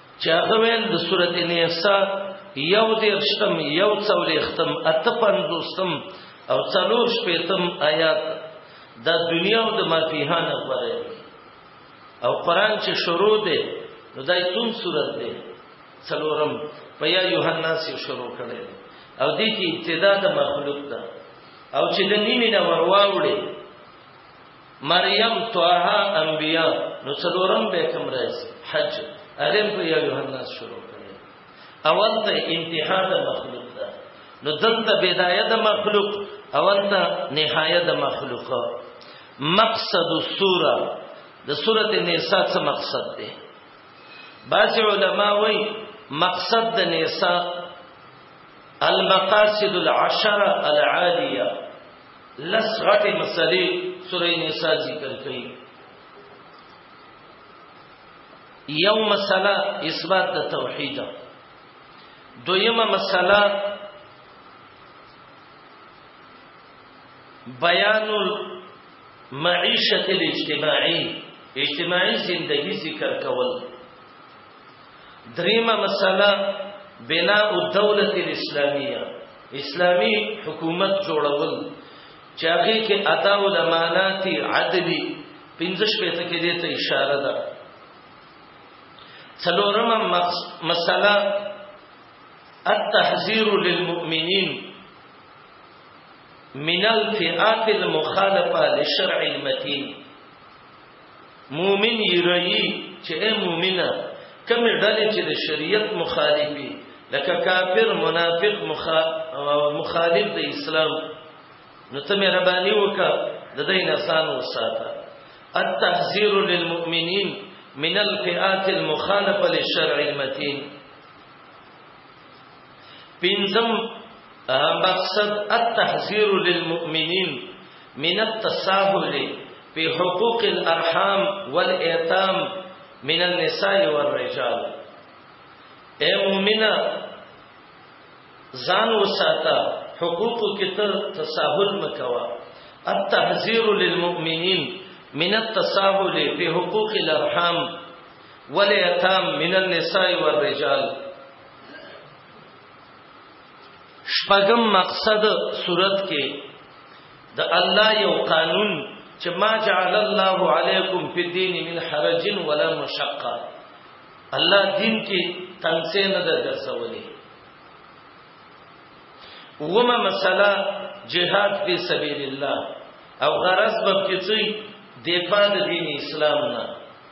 چا غویل د سورته نیسا یو دیرشتم یو څولېختم اته پنځوستم او څلور شپېتم آیات دا دنیا او د مافیها نه غوړې او قران چې شروع دی نو دای تون صورت دی څلورم په یا یوحنا سي شروع کړي او دې کې ابتدا د مخلوق ده او چې د نیمه نه ورواوړي مریم طه انبیا نو څلورم به کوم راځ حج هغه په یا یوحنا شروع کړي اول ته انتها د مخلوق ده نو دلته بدايه د مخلوق اول ته نهایه د مخلوق مقصد السوره د سوره نساء څه مقصد ده بعض علما وای مقصد د نساء المقاصد العشره العالیه لس غټې مسلې سورې نساء ذکر کړي یو مسله اثبات د توحید دویمه مسله بیان المعیشت الاجتماعی اجتماعی زندگی ذکر کول دریمه مسله بناء الدولة الاسلامیه اسلامی حکومت جوړول چې هغه کې ادا او امانات عدلی پنځه شپې ته کې دې ته اشاره ده څلورم مسله التحذير للمؤمنين من الفئات المخالفه لشرع المتين مومن یې رئی چې اے مومنه کومې ډلې چې د شریعت مخالفي لکه کافر منافق مخالف د اسلام نو ته مهرباني وکړه د دې نسان وساته التحذير للمؤمنين من الفئات المخالفه للشرع المتين پنځم مقصد التحذير للمؤمنين من التساهل في حقوق الارحام والايتام من النساء والرجال اے مؤمنة زان وساتا حقوق كتر تساهل مكوا التحذير للمؤمنين من التساهل في حقوق الارحام وليتام من النساء والرجال شپږم مقصد صورت کې د الله یو قانون چې ما جعل الله علیکم فی الدین من حرج ولا مشقه الله دین کې تنسه نه درځولې ومه مسله جهاد فی سبیل الله او غرض به کې څه دفاع د دین اسلام نه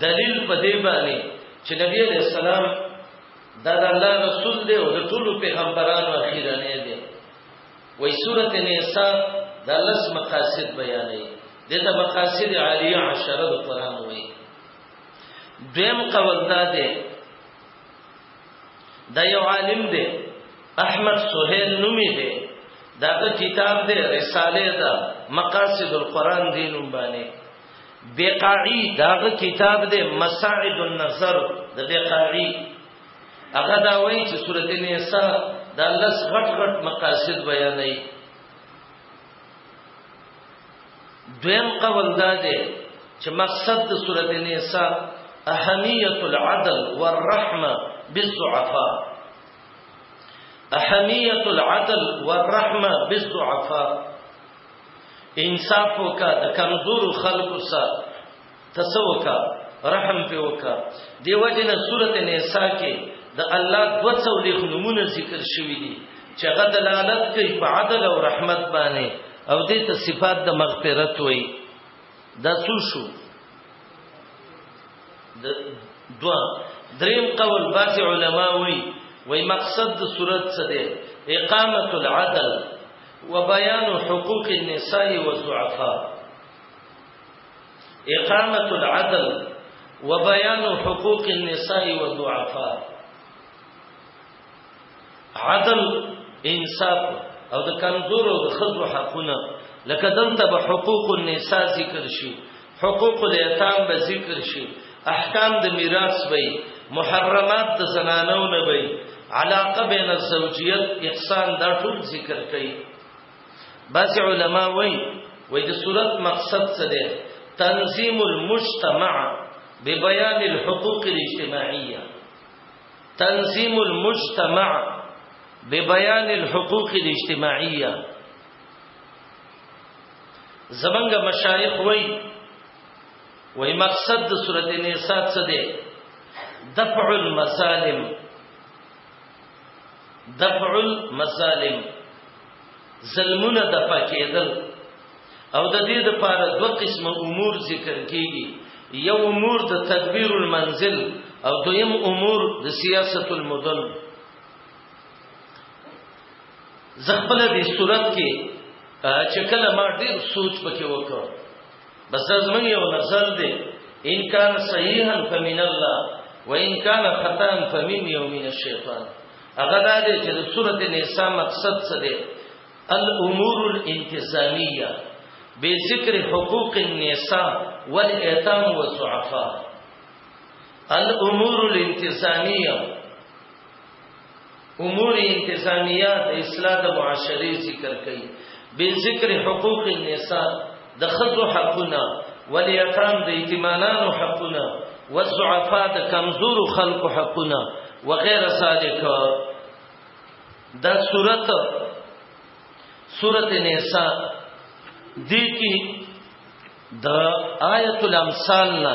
دلیل په دې باندې چې نبی علیہ السلام دا د الله رسول دی او د ټولو پیغمبرانو اخیرنه دی وای سورته نساء دا لس مقاصد بیانې دته مقاصد عالیه عشره د قران وای دیم قول دا دی دا یو عالم دی احمد سہیل نومی دی دا کتاب دی رساله دا مقاصد القرآن دینم باندې بقاعی داغه کتاب د مساعد النظر د بقاعی هغه دا وایي چې سورته نساء دا لس غټ غټ مقاصد بیانوي دویم قول دا دی چې مقصد د سورته نساء اهمیت العدل والرحمه بالضعفاء اهمیت العدل والرحمه بالضعفاء انصاف وکا د کمزور خلکو سره تسوکا رحم په وکا دیو جن سورت نساء کې د الله د وڅو لیک نمونه ذکر شوی دي چې هغه دلالت کوي په عدل او رحمت باندې او دې ته صفات د مغفرت وایي دا څو شو د دوا دریم قول باز علما وایي وای مقصد د صورت څه دی اقامت العدل وبيان حقوق النساء والضعفاء اقامه العدل وبيان حقوق النساء والضعفاء عدل انصاف او د کمزورو د خزو حقونه لکه دلته به حقوق النساء ذکر شي حقوق الیتام به ذکر شي احکام د میراث وي محرمات د زنانو نه وي علاقه بین الزوجیت احسان دا ټول ذکر کوي بعض علما وایي وایي د صورت مقصد څه دی تنظیم المجتمع ببیان الحقوق الاجتماعیه تنظیم المجتمع ببیان الحقوق الاجتماعیه زمنګ مشایخ وای وای مقصد د سورۃ النساء څه دی دفع المظالم دفع المظالم ظلمونه دفع کېدل او د دې لپاره دوه قسمه امور ذکر کیږي یو امور د تدبیر المنزل او دویم امور د سیاست المدن زخبل دی صورت کې چې کله ما ډیر سوچ پکې وکړ بس زمونږ یو نظر دی ان کان صحیحا فمن الله وان کان خطا فمن یوم الشیطان هغه دا دی چې د سورته نساء مقصد څه دی الامور الانتظامیه به ذکر حقوق النساء والایتام والضعفاء الامور الانتظامیه امور انتظامیه د اصلاح د معاشري ذکر کوي به ذکر حقوق النساء د خزو حقونه ولیتام د ایتمانانو حقونه والضعفاء د کمزور خلق حقونه وغیر ذالک دا صورت صورت نساء دی کی د آیت الامثال نه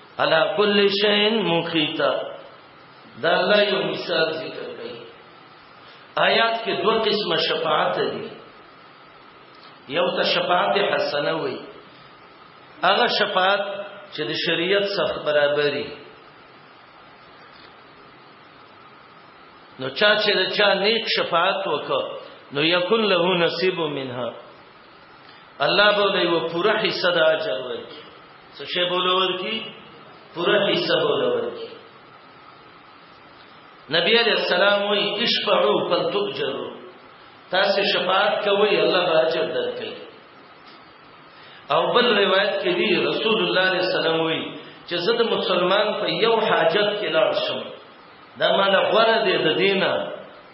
علا کل شین مخیتا دا الله یو مثال ذکر کوي آیات کې دوه قسمه شفاعت دي یو ته شفاعت حسنه وي هغه شفاعت چې د شریعت سره برابرۍ نو چا چې چا نیک شفاعت وکړ نو یکن له نصیب منها الله به له یو پوره حصہ د اجر ورکړي څه شی به له ورکړي پوره حصہ به له ورکړي نبی علیہ السلام وی اشفعوا فلتؤجروا تاسو شفاعت کوئ الله به اجر درکړي او بل روایت کې دی رسول الله صلی الله علیه وسلم وی چې زه د مسلمان په یو حاجت کې لاړ شم دا مال غوړه دې د دینه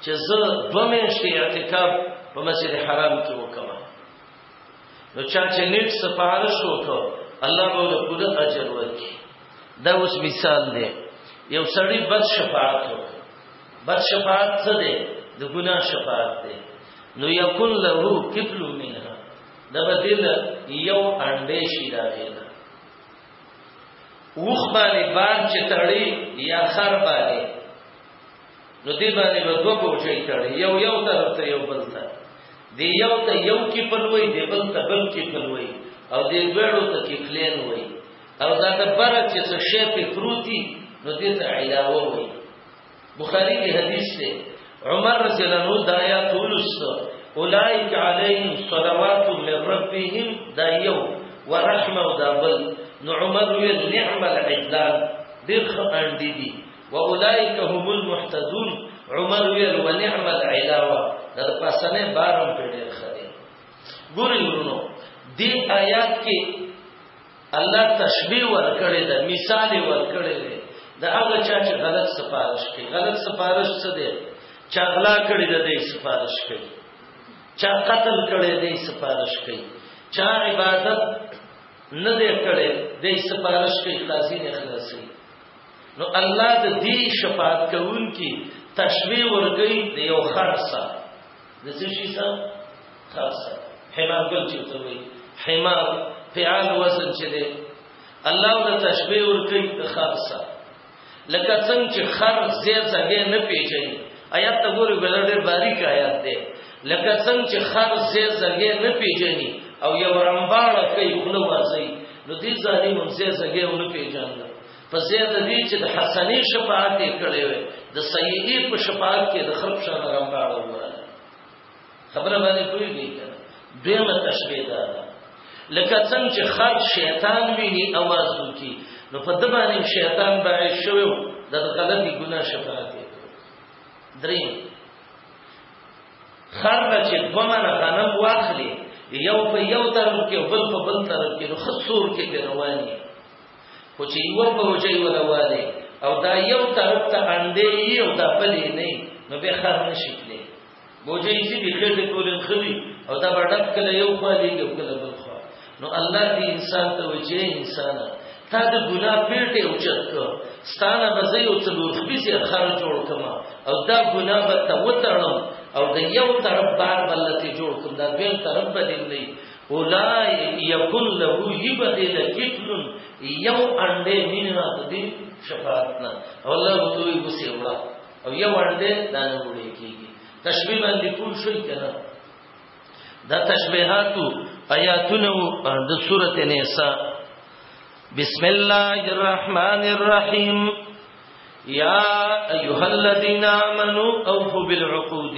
چې زه دوه میاشتې اعتکاف په مسجد حرام کې وکم نو چا چې نیټ سپارښ وکړ الله به له پوره اجر ورکړي دا اوس مثال دی یو سړی بد شفاعت وکړ بد شفاعت څه دی د ګناه شفاعت دی نو یکن له کفل منها دا بدل یو انډې شي راغلی وخ باندې بار چې تړي یا خر باندې نو دې باندې به دوه بوجي تړي یو یو طرف ته یو بل ته دی یو ته یو کې پلوي دی بل ته بل کې پلوي او دې دوړو ته کې فلین وي او دا د بره چې څه شی په پروتي نو دې ته علاوه وي بخاری کی حدیث سے عمر رضی اللہ عنہ دا آیات ولست اولئک علیہم صلوات من ربهم دا یو ورحمه او دا بل نو عمر وی نعم العدلان ډیر خاندې دي واولئک هم المحتدون عمر وی ونعم العلاوه دا پاسنه بارم په ډیر خدي ګورې ورونو دې آیات کې الله تشبیه ورکړي ده مثال ورکړي ده د هغه چا چې غلط سفارش کوي غلط سفارش څه دی چا غلا کړی ده د سفارش کوي چا قتل کړی ده سفارش کوي چا عبادت نه دی کړی د سفارش کوي قاضي نه خلاصي نو الله د دې شفاعت کوونکی تشبیه ورکړي د یو خرڅه د څه شي سره کار سره حمار ګل چې ته وایي حمار فعال وزن چې دی الله د تشبيه ور کوي د خر سره لکه څنګه چې خر زیات ځای نه پیژني آیات ته ګوري بل ډېر باریک آیات دی لکه څنګه چې خر زیات ځای نه پیژني او یو رمباړه کوي خلوازي نو دې ځای مونږه ځای نه پیژني په زیر د دې چې د حسنې شفاعت یې کړې وي د سیئې په شفاعت کې د خلق شان رقم راړو خبره باندې پوهیږي کنه دیمه تشبیه ده لکه څنګه چې خر شیطان ویني आवाज وکي نو په د باندې شیطان باعث شوی د غلطي ګناه شفاعت یې دریم خر چې دومره غنم واخلي یو په یو طرف کې بل په بل طرف کې نو خصور کې رواني خو چې یو پروژه یو روانه او دا یو طرف ته اندې یو دا بلې نه نو به خر نشي کړي بوجي چې به خېټ کولم خري او دا بډک کله یو خالي یو کله بل خو نو الله دې انسان ته وجه انسان تا د ګنا پیټه اوچت کو ستانه بزې او څلور خبيسه خر جوړ کما او دا ګنا به ته وتړم او د یو طرف بار بلته جوړ کړم دا دویم طرف به دې نه ولا یکن له یبه د کتلن یو انډه مين نه دي شفاعت نه او الله وتوي وسه وړه او یو انډه دا نه وړي کیږي تشبیه باندې پول شي کنه دا تشبیهات آیاتونو د سورته نساء بسم الله الرحمن الرحیم یا ایها الذین آمنوا اوفوا بالعقود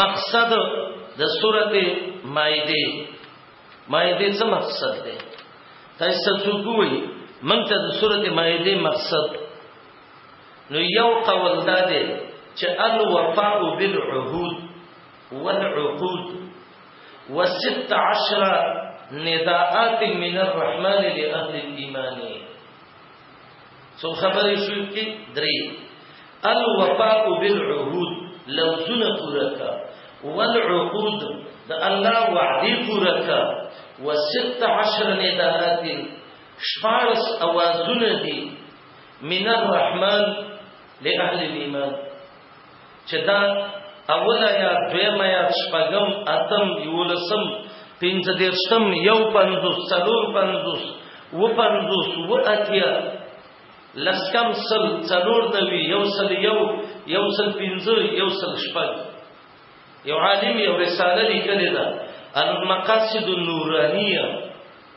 مقصد د سورته مائده مائده څه مقصد دی تاسو څوک وایي من ته د سورته مائده مقصد نو یو قول دا دی چې الوفاء بالعهود والعقود وست عشر نداءات من الرحمن لأهل الإيمان څو خبرې شوې کې درې الوفاء بالعهود لوزونه پوره کا والعقود د الله وعده پوره کا و16 نداءات شپارس اوازونه دي من الرحمن لاهل الايمان چې دا اول آیات دویم آیات شپږم اتم یولسم پنځه دیرشم یو پنځوس څلور پنځوس و پنځوس و اتیا لسکم سل څلور نوي یو سل یو یو سل پنځه یو سل شپږ یو عالم یو رساله لیکلې ده المقاصد النورانیه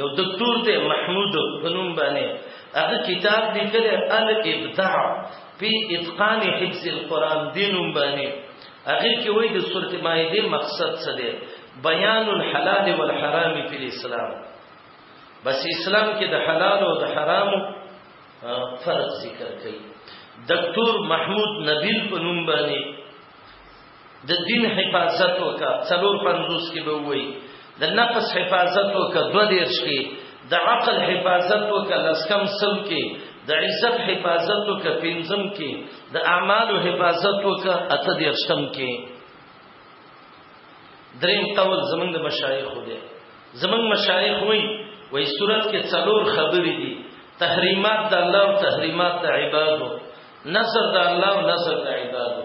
یو دکتور دی محمود په نوم باندې هغه کتاب لیکلی الابداع فی اتقان حفظ القرآن دی نوم باندې هغه کې وایي د سورته مائده مقصد څه دی بیان الحلال والحرام فی الاسلام بس اسلام کې د حلال او د حرام فرق ذکر کړي دکتور محمود نبیل په نوم باندې د دین حفاظت وکا څلور پنځوس کې به وای د نفس حفاظت وکا دو دیرش کې د عقل حفاظت وکا لسکم سل کې د عزت حفاظت وکا پنځم کې د اعمال حفاظت وکا اته دیرشم کې دریم قول زمنګ د مشایخ دی زمنګ مشایخ وای وای صورت کې څلور خبرې دي تحریمات د الله او تحریمات د عبادو نصر د الله او نصر د عبادو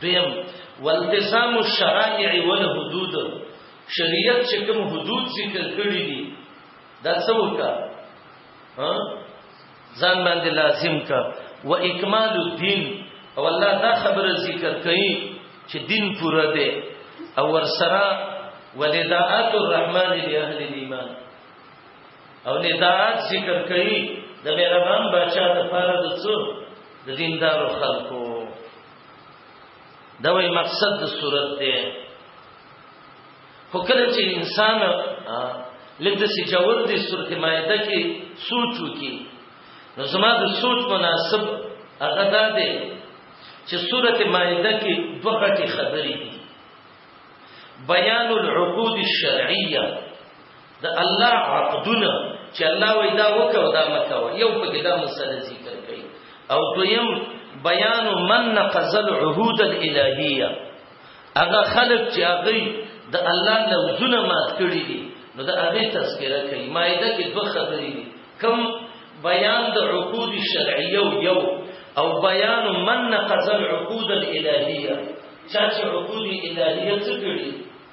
دیم والتزام الشرائع والحدود شریعت چې کوم حدود ذکر کړی دي دا څه وکړه ها ځان باندې لازم کا و اکمال الدین او الله دا خبره ذکر کړي چې دین پوره دی او ورسره ولداءات الرحمن لاهل الايمان او نداعت ذکر کوي د مهربان بچا د پاره د څو د دیندارو خلکو دا وی مقصد د صورت دی خو کله چې انسان لکه چې جوړ دي صورت مائده کې سوچ وکي نو زما د سوچ مناسب هغه دا دی چې صورت مائده کې دوه غټي خبرې دي بیان العقود الشرعیه د الله عقدونه چې الله وای دا وکاو دا مکاو یو پکې دا مسله ذکر کړي او دویم بیان من نقض العهود الالهیه هغه خلق چې هغه د الله لوزونه مات کړی دي نو دا هغه تذکرہ کوي مایده کې دوه خبرې دي کم بیان د عقود شرعیه یو او بیان من نقض العقود الالهیه چا چې عقود الالهیه څه کړی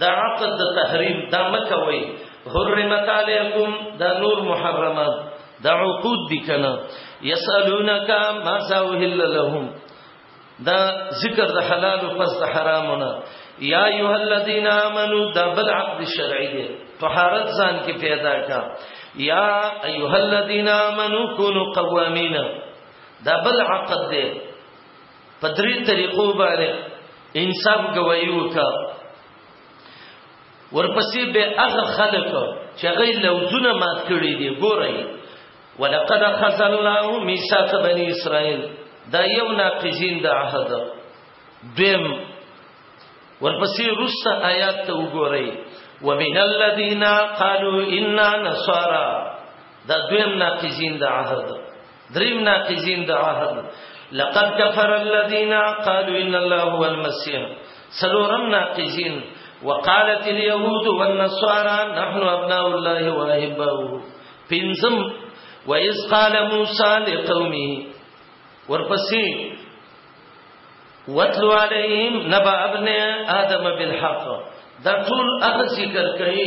دا عقد د تحریم دا مکوي حرمت علیکم دا نور محرمات دا عقود دي کنه یسالونک ما سوهل لهم دا ذکر د حلال او پس د حرامونه یا ایه الذین آمنو دا بل عقد شرعی دی طهارت ځان کې پیدا کا یا ایه الذین آمنو کونوا قوامین دا بل عقد دی په درې طریقو باندې انصاف گواہی وکا ورپسې به هغه خلک چې هغه لوزونه مات کړی دي ګورئ ولقد خذ الله ميثاق بني اسرائيل دا یو ناقضین د عهد دیم ورپسې روسه آیات ته وګورئ ومن الذين قالوا إنا نصارى دا دویم ناقضین د عهد دریم ناقضین دا عهد لقد كفر الذين قالوا ان الله هو المسيح سلورم ناقزين وقالت اليهود والنصارى نحن ابناء الله واحباؤه بنزم وإذ قال موسى لقومه ورپسې واتلو عليهم نبأ ابن آدم بالحق دا ټول هغه ذکر کوي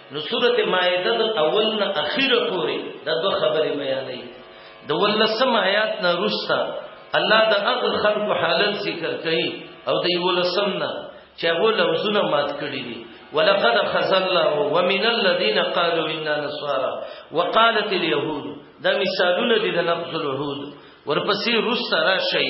نو سورته مائده د اول نه اخیره پورې دا دوه خبرې بیانې د ولسم آیات نه روستا الله د هغه خلق حالت ذکر کوي او د ولسم نه چې هغه لوزونه مات کړی دي ولقد خزلنا ومن الذين قالوا انا نصارى وقالت اليهود دا مثالونه دي د نقض العهود ورپسې روستا راشي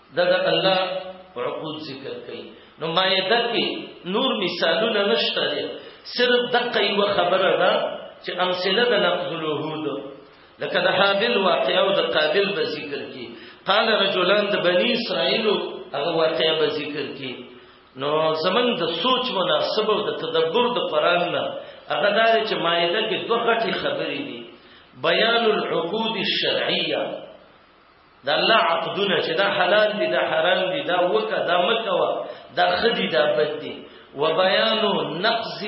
دا د الله عقود ذکر کوي نو ما یې دکې نور مثالونه نشته دي صرف دقه یو خبره ده چې امثله د نقض العهود لکه د حابل واقع او د قابل به ذکر کی قال رجلان د بنی اسرائیل هغه واقع به ذکر کی نو زمن د سوچ مناسب او د تدبر د قران نه هغه دار چې مایده کې دوه غټي خبرې دي بیان العقود الشرعیه دا الله عقدونه چې دا حلال دي دا حرام دي دا وکا دا مکوا دا خدي دا بد دي وبيان نقض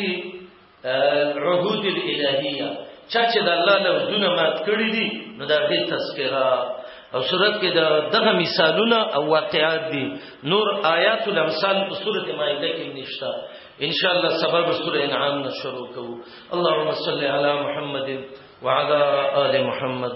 العهود الالهيه چا چې د الله له دونه مات کړی دي نو دا به تذکرہ او صورت کې دا دغه مثالونه او واقعات دي نور آیات الامثال په صورت مائده کې نشته ان شاء الله سبب سورہ انعام نشرو کو اللهم صل علی محمد وعلى ال محمد